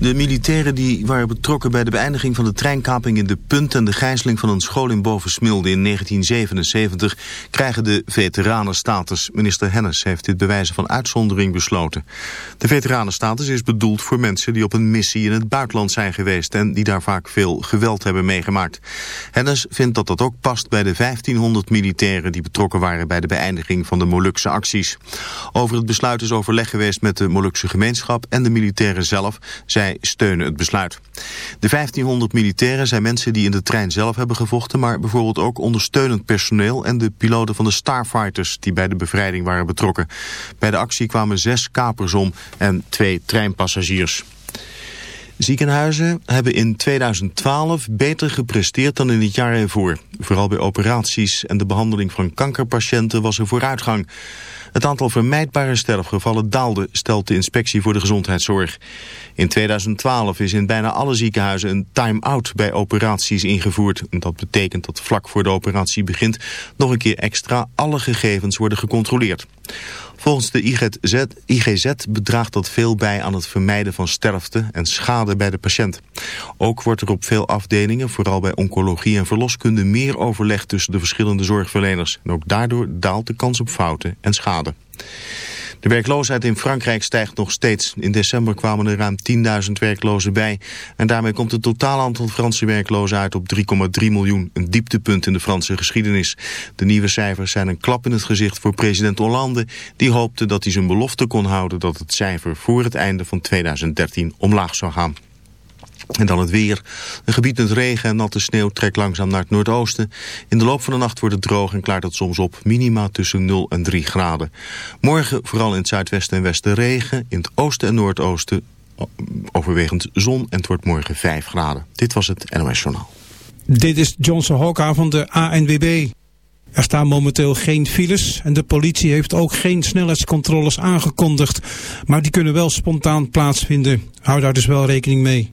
De militairen die waren betrokken bij de beëindiging van de treinkaping in de Punt... en de gijzeling van een school in Bovensmilde in 1977... krijgen de veteranenstatus. Minister Hennis heeft dit bewijzen van uitzondering besloten. De veteranenstatus is bedoeld voor mensen die op een missie in het buitenland zijn geweest... en die daar vaak veel geweld hebben meegemaakt. Hennis vindt dat dat ook past bij de 1500 militairen... die betrokken waren bij de beëindiging van de Molukse acties. Over het besluit is overleg geweest met de Molukse gemeenschap... en de militairen zelf... Zij steunen het besluit. De 1500 militairen zijn mensen die in de trein zelf hebben gevochten... maar bijvoorbeeld ook ondersteunend personeel... en de piloten van de Starfighters die bij de bevrijding waren betrokken. Bij de actie kwamen zes kapers om en twee treinpassagiers. Ziekenhuizen hebben in 2012 beter gepresteerd dan in het jaar ervoor. Vooral bij operaties en de behandeling van kankerpatiënten was er vooruitgang. Het aantal vermijdbare sterfgevallen daalde, stelt de inspectie voor de gezondheidszorg. In 2012 is in bijna alle ziekenhuizen een time-out bij operaties ingevoerd. Dat betekent dat vlak voor de operatie begint nog een keer extra alle gegevens worden gecontroleerd. Volgens de IGZ, bedraagt dat veel bij aan het vermijden van sterfte en schade bij de patiënt. Ook wordt er op veel afdelingen, vooral bij oncologie en verloskunde, meer overleg tussen de verschillende zorgverleners. En ook daardoor daalt de kans op fouten en schade. De werkloosheid in Frankrijk stijgt nog steeds. In december kwamen er ruim 10.000 werklozen bij. En daarmee komt het totaal aantal Franse werklozen uit op 3,3 miljoen. Een dieptepunt in de Franse geschiedenis. De nieuwe cijfers zijn een klap in het gezicht voor president Hollande. Die hoopte dat hij zijn belofte kon houden dat het cijfer voor het einde van 2013 omlaag zou gaan. En dan het weer. Een gebied met regen en natte sneeuw trekt langzaam naar het noordoosten. In de loop van de nacht wordt het droog en klaart het soms op. Minima tussen 0 en 3 graden. Morgen vooral in het zuidwesten en westen regen. In het oosten en noordoosten overwegend zon. En het wordt morgen 5 graden. Dit was het NOS Journaal. Dit is Johnson Hokka van de ANWB. Er staan momenteel geen files en de politie heeft ook geen snelheidscontroles aangekondigd. Maar die kunnen wel spontaan plaatsvinden. Hou daar dus wel rekening mee.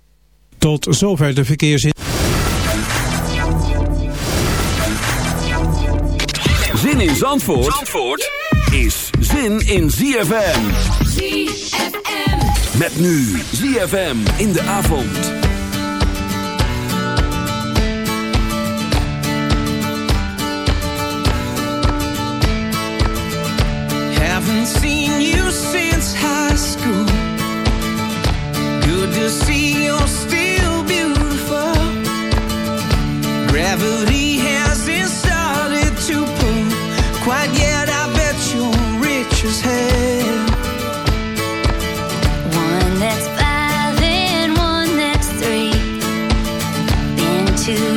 Tot zover de verkeersin. Zin in Zandvoort, Zandvoort is zin in ZFM. ZFM. Met nu ZFM in de avond. Haven't seen you since high school. To see your Gravity hasn't started to pull quite yet. I bet you're rich as hell. One that's five and one that's three. Two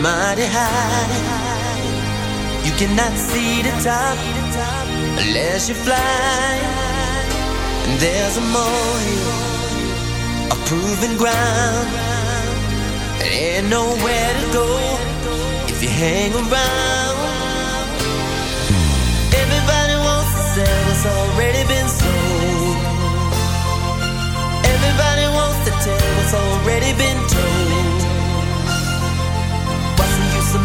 mighty high. You cannot see the top unless you fly. And there's a molehill, a proven ground. There ain't nowhere to go if you hang around. Everybody wants to sell what's already been sold. Everybody wants to tell what's already been told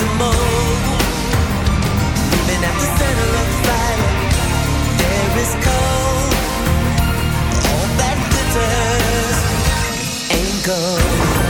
animal Even at the center of fire There is cold All that ain't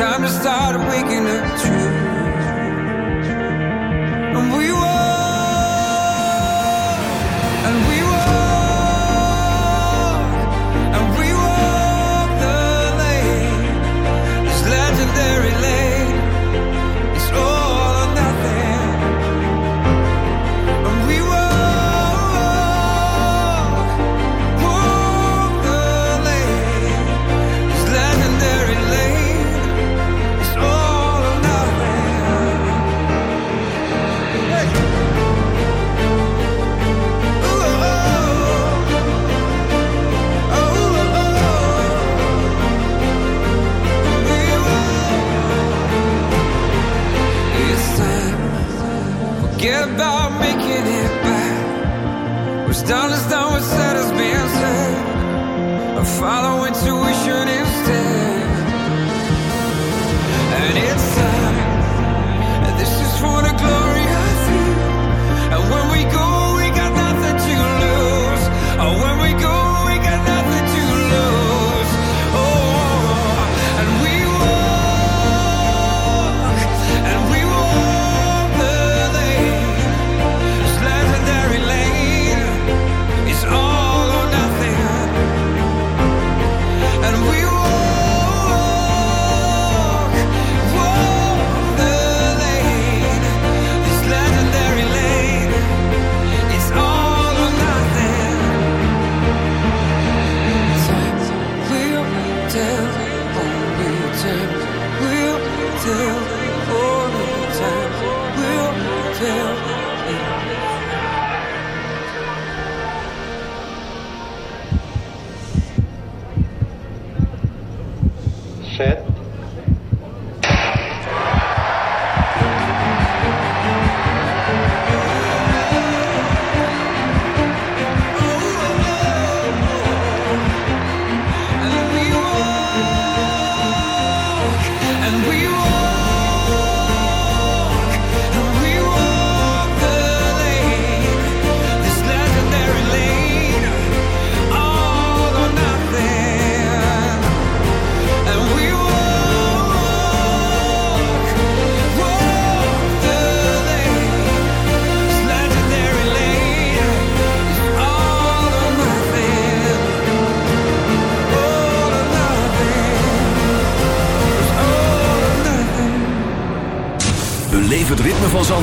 time to start waking up truth. darling